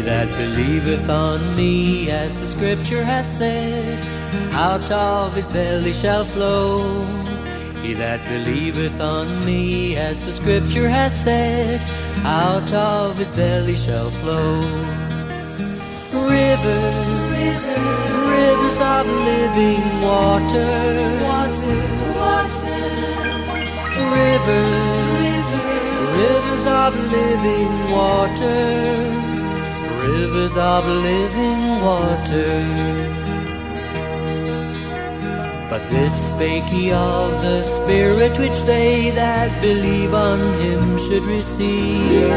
that believeth on me, as the scripture hath said, out of his belly shall flow. He that believeth on me, as the scripture hath said, out of his belly shall flow. Rivers, rivers of living water, water, water, rivers, rivers of living water, rivers of living water. But this spake he of the Spirit which they that believe on him should receive.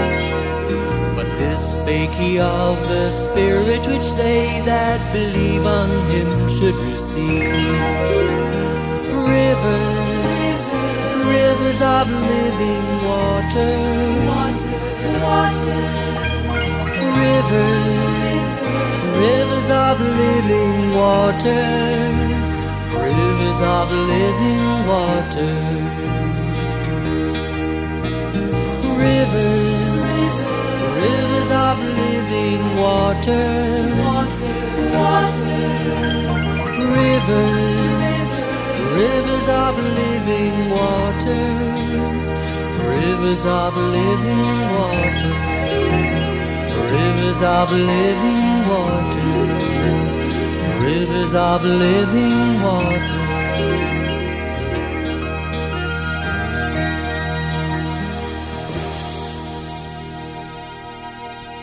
But this spake he of the Spirit which they that believe on him should receive. Rivers, rivers of living water, water, water, rivers, rivers of living water rivers of living water. Rivers, rivers of living water. water, Rivers, rivers of living water. Rivers of living water. Rivers of living water rivers of living water.